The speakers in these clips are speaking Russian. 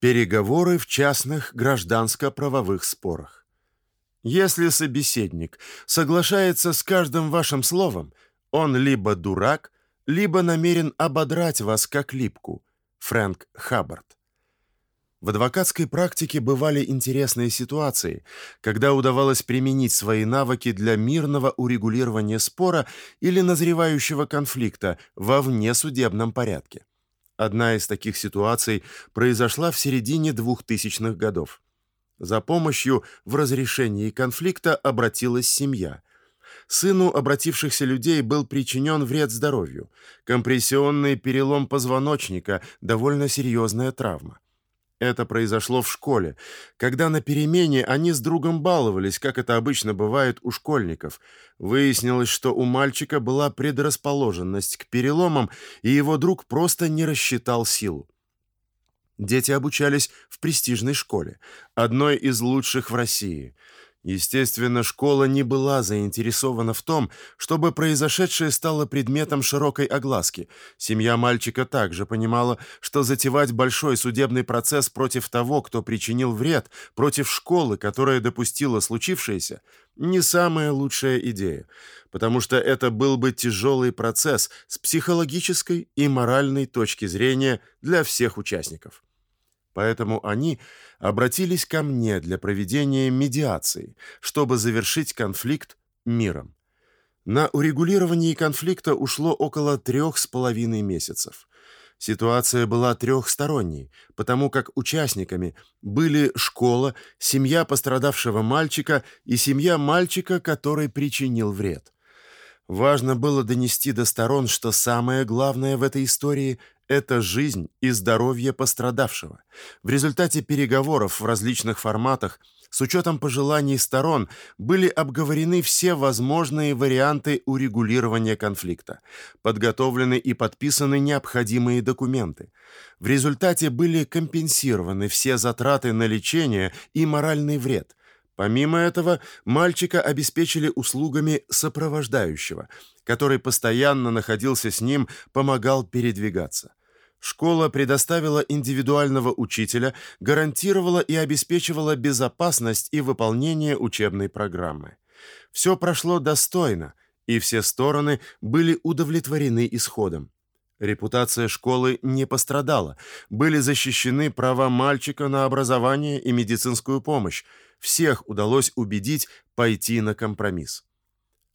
Переговоры в частных гражданско-правовых спорах. Если собеседник соглашается с каждым вашим словом, он либо дурак, либо намерен ободрать вас как липку. Фрэнк Хаббард. В адвокатской практике бывали интересные ситуации, когда удавалось применить свои навыки для мирного урегулирования спора или назревающего конфликта во внесудебном порядке. Одна из таких ситуаций произошла в середине 2000-х годов. За помощью в разрешении конфликта обратилась семья. Сыну обратившихся людей был причинен вред здоровью, компрессионный перелом позвоночника, довольно серьезная травма. Это произошло в школе, когда на перемене они с другом баловались, как это обычно бывает у школьников. Выяснилось, что у мальчика была предрасположенность к переломам, и его друг просто не рассчитал силу. Дети обучались в престижной школе, одной из лучших в России – Естественно, школа не была заинтересована в том, чтобы произошедшее стало предметом широкой огласки. Семья мальчика также понимала, что затевать большой судебный процесс против того, кто причинил вред, против школы, которая допустила случившееся, не самая лучшая идея, потому что это был бы тяжелый процесс с психологической и моральной точки зрения для всех участников. Поэтому они обратились ко мне для проведения медиации, чтобы завершить конфликт миром. На урегулирование конфликта ушло около трех с половиной месяцев. Ситуация была трехсторонней, потому как участниками были школа, семья пострадавшего мальчика и семья мальчика, который причинил вред. Важно было донести до сторон, что самое главное в этой истории это жизнь и здоровье пострадавшего. В результате переговоров в различных форматах с учетом пожеланий сторон были обговорены все возможные варианты урегулирования конфликта, подготовлены и подписаны необходимые документы. В результате были компенсированы все затраты на лечение и моральный вред. Помимо этого, мальчика обеспечили услугами сопровождающего, который постоянно находился с ним, помогал передвигаться. Школа предоставила индивидуального учителя, гарантировала и обеспечивала безопасность и выполнение учебной программы. Все прошло достойно, и все стороны были удовлетворены исходом. Репутация школы не пострадала. Были защищены права мальчика на образование и медицинскую помощь. Всех удалось убедить пойти на компромисс.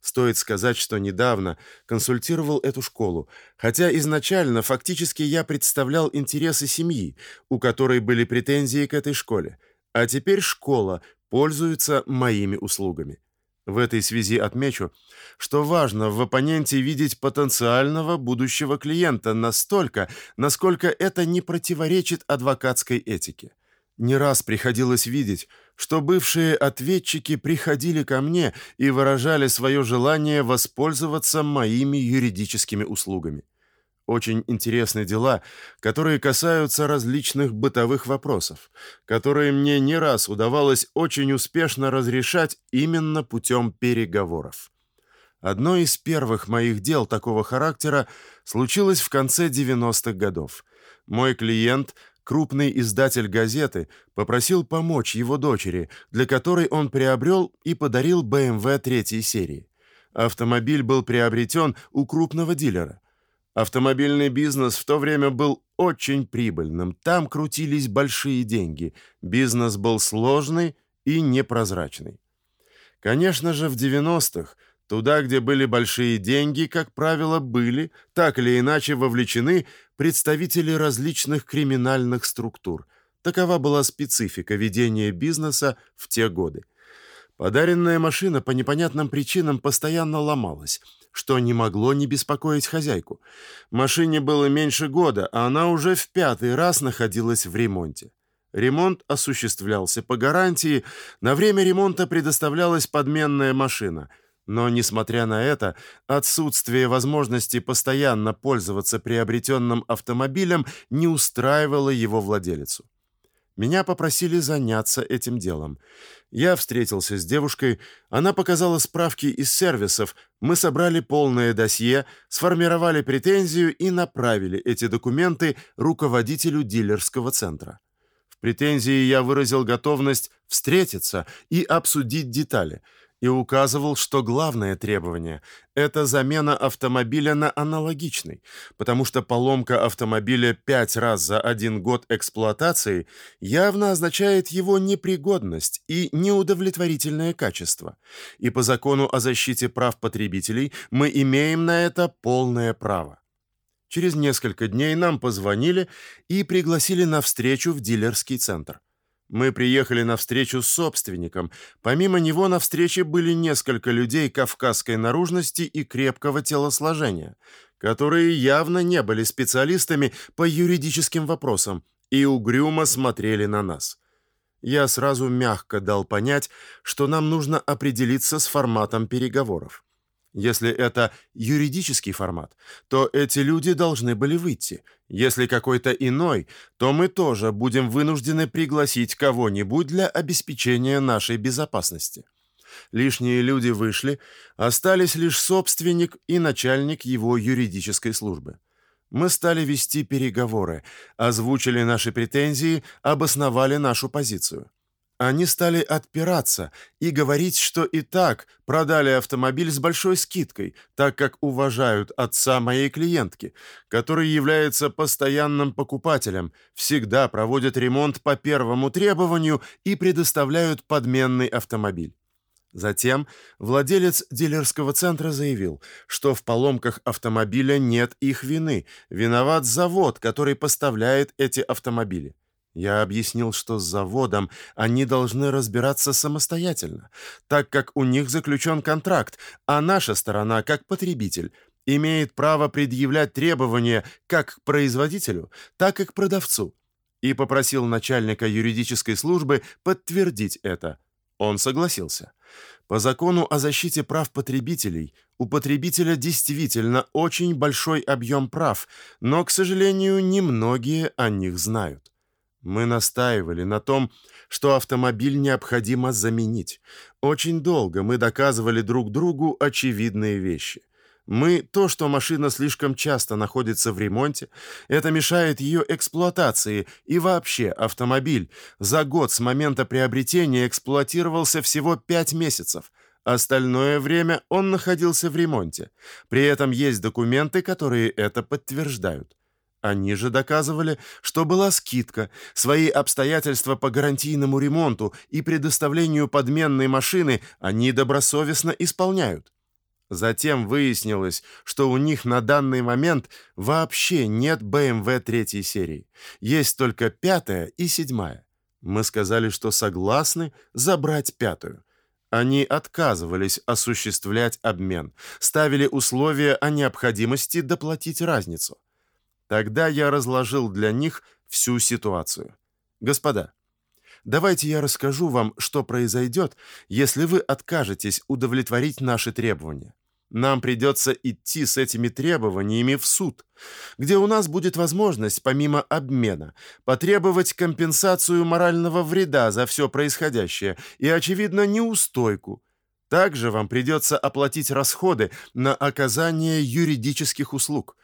Стоит сказать, что недавно консультировал эту школу, хотя изначально фактически я представлял интересы семьи, у которой были претензии к этой школе, а теперь школа пользуется моими услугами. В этой связи отмечу, что важно в оппоненте видеть потенциального будущего клиента настолько, насколько это не противоречит адвокатской этике. Не раз приходилось видеть, что бывшие ответчики приходили ко мне и выражали свое желание воспользоваться моими юридическими услугами. Очень интересные дела, которые касаются различных бытовых вопросов, которые мне не раз удавалось очень успешно разрешать именно путем переговоров. Одно из первых моих дел такого характера случилось в конце 90-х годов. Мой клиент – крупный издатель газеты попросил помочь его дочери, для которой он приобрел и подарил BMW третьей серии. Автомобиль был приобретен у крупного дилера. Автомобильный бизнес в то время был очень прибыльным. Там крутились большие деньги. Бизнес был сложный и непрозрачный. Конечно же, в 90-х Туда, где были большие деньги, как правило, были так или иначе вовлечены представители различных криминальных структур. Такова была специфика ведения бизнеса в те годы. Подаренная машина по непонятным причинам постоянно ломалась, что не могло не беспокоить хозяйку. Машине было меньше года, а она уже в пятый раз находилась в ремонте. Ремонт осуществлялся по гарантии, на время ремонта предоставлялась подменная машина – но, несмотря на это, отсутствие возможности постоянно пользоваться приобретенным автомобилем не устраивало его владелицу. Меня попросили заняться этим делом. Я встретился с девушкой, она показала справки из сервисов, мы собрали полное досье, сформировали претензию и направили эти документы руководителю дилерского центра претензии я выразил готовность встретиться и обсудить детали – и указывал, что главное требование это замена автомобиля на аналогичный, потому что поломка автомобиля пять раз за один год эксплуатации явно означает его непригодность и неудовлетворительное качество. И по закону о защите прав потребителей мы имеем на это полное право. Через несколько дней нам позвонили и пригласили на встречу в дилерский центр. Мы приехали на встречу с собственником. Помимо него на встрече были несколько людей кавказской наружности и крепкого телосложения, которые явно не были специалистами по юридическим вопросам и угрюмо смотрели на нас. Я сразу мягко дал понять, что нам нужно определиться с форматом переговоров. Если это юридический формат, то эти люди должны были выйти. Если какой-то иной, то мы тоже будем вынуждены пригласить кого-нибудь для обеспечения нашей безопасности. Лишние люди вышли, остались лишь собственник и начальник его юридической службы. Мы стали вести переговоры, озвучили наши претензии, обосновали нашу позицию. Они стали отпираться и говорить, что и так продали автомобиль с большой скидкой, так как уважают отца моей клиентки, который является постоянным покупателем, всегда проводят ремонт по первому требованию и предоставляют подменный автомобиль. Затем владелец дилерского центра заявил, что в поломках автомобиля нет их вины, виноват завод, который поставляет эти автомобили. Я объяснил, что с заводом они должны разбираться самостоятельно, так как у них заключен контракт, а наша сторона, как потребитель, имеет право предъявлять требования как к производителю, так и к продавцу. И попросил начальника юридической службы подтвердить это. Он согласился. По закону о защите прав потребителей у потребителя действительно очень большой объем прав, но, к сожалению, немногие о них знают. Мы настаивали на том, что автомобиль необходимо заменить. Очень долго мы доказывали друг другу очевидные вещи. Мы то, что машина слишком часто находится в ремонте, это мешает ее эксплуатации, и вообще автомобиль за год с момента приобретения эксплуатировался всего 5 месяцев. Остальное время он находился в ремонте. При этом есть документы, которые это подтверждают. Они же доказывали, что была скидка, свои обстоятельства по гарантийному ремонту и предоставлению подменной машины они добросовестно исполняют. Затем выяснилось, что у них на данный момент вообще нет BMW третьей серии. Есть только пятая и седьмая. Мы сказали, что согласны забрать пятую. Они отказывались осуществлять обмен, ставили условия о необходимости доплатить разницу. Тогда я разложил для них всю ситуацию. Господа, давайте я расскажу вам, что произойдет, если вы откажетесь удовлетворить наши требования. Нам придется идти с этими требованиями в суд, где у нас будет возможность, помимо обмена, потребовать компенсацию морального вреда за все происходящее и, очевидно, неустойку. Также вам придется оплатить расходы на оказание юридических услуг.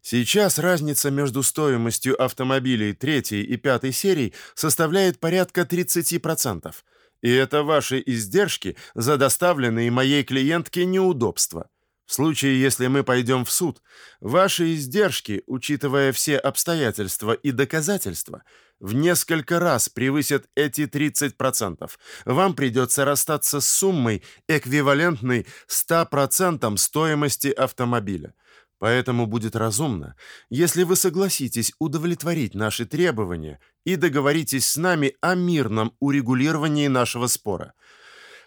Сейчас разница между стоимостью автомобилей третьей и пятой серий составляет порядка 30%. И это ваши издержки за доставленные моей клиентке неудобства. В случае, если мы пойдем в суд, ваши издержки, учитывая все обстоятельства и доказательства, в несколько раз превысят эти 30%. Вам придется расстаться с суммой, эквивалентной 100% стоимости автомобиля. Поэтому будет разумно, если вы согласитесь удовлетворить наши требования и договоритесь с нами о мирном урегулировании нашего спора.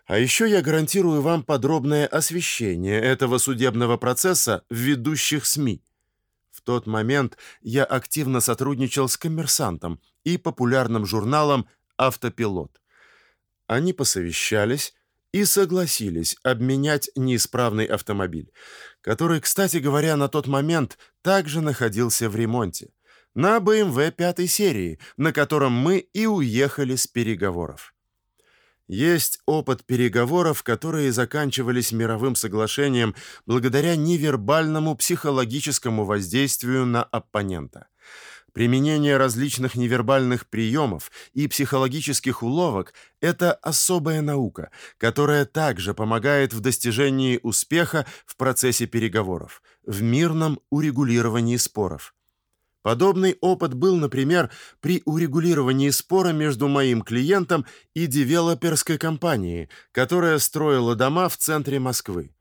А еще я гарантирую вам подробное освещение этого судебного процесса в ведущих СМИ. В тот момент я активно сотрудничал с коммерсантом и популярным журналом Автопилот. Они посовещались и согласились обменять неисправный автомобиль, который, кстати говоря, на тот момент также находился в ремонте, на BMW пятой серии, на котором мы и уехали с переговоров. Есть опыт переговоров, которые заканчивались мировым соглашением благодаря невербальному психологическому воздействию на оппонента. Применение различных невербальных приемов и психологических уловок – это особая наука, которая также помогает в достижении успеха в процессе переговоров, в мирном урегулировании споров. Подобный опыт был, например, при урегулировании спора между моим клиентом и девелоперской компанией, которая строила дома в центре Москвы.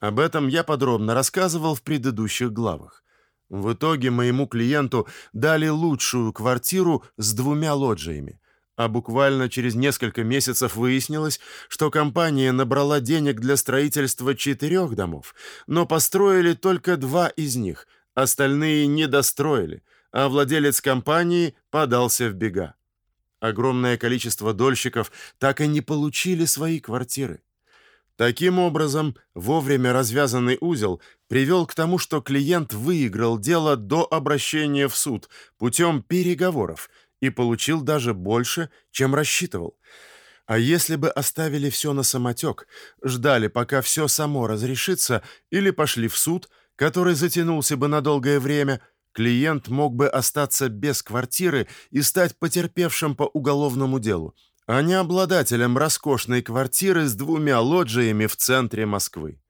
Об этом я подробно рассказывал в предыдущих главах. В итоге моему клиенту дали лучшую квартиру с двумя лоджиями. А буквально через несколько месяцев выяснилось, что компания набрала денег для строительства четырех домов, но построили только два из них, остальные не достроили, а владелец компании подался в бега. Огромное количество дольщиков так и не получили свои квартиры. Таким образом, вовремя развязанный узел привел к тому, что клиент выиграл дело до обращения в суд путем переговоров и получил даже больше, чем рассчитывал. А если бы оставили все на самотек, ждали, пока все само разрешится, или пошли в суд, который затянулся бы на долгое время, клиент мог бы остаться без квартиры и стать потерпевшим по уголовному делу а не обладателем роскошной квартиры с двумя лоджиями в центре Москвы.